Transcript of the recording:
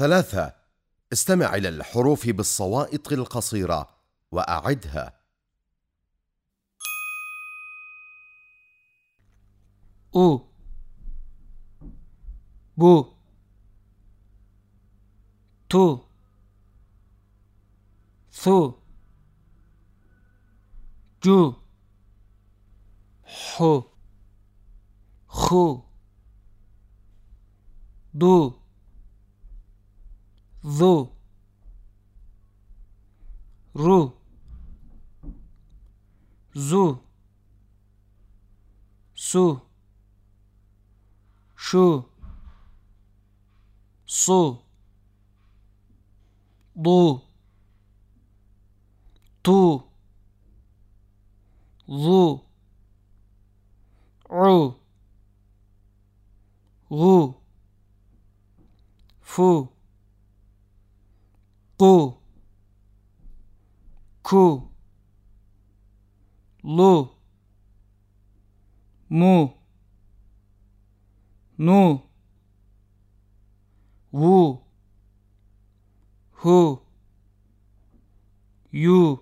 ثلاثة. استمع إلى الحروف بالصوائط القصيرة وأعدها. أو. بو. تو. ثو. جو. حو. خو. دو. Zu Ru. Zu. Su. Şu. Su. Du Tu. Zu Ru. Gu Fu Ku Ku Lu. Mu. Nu. Wu. Hu. Yu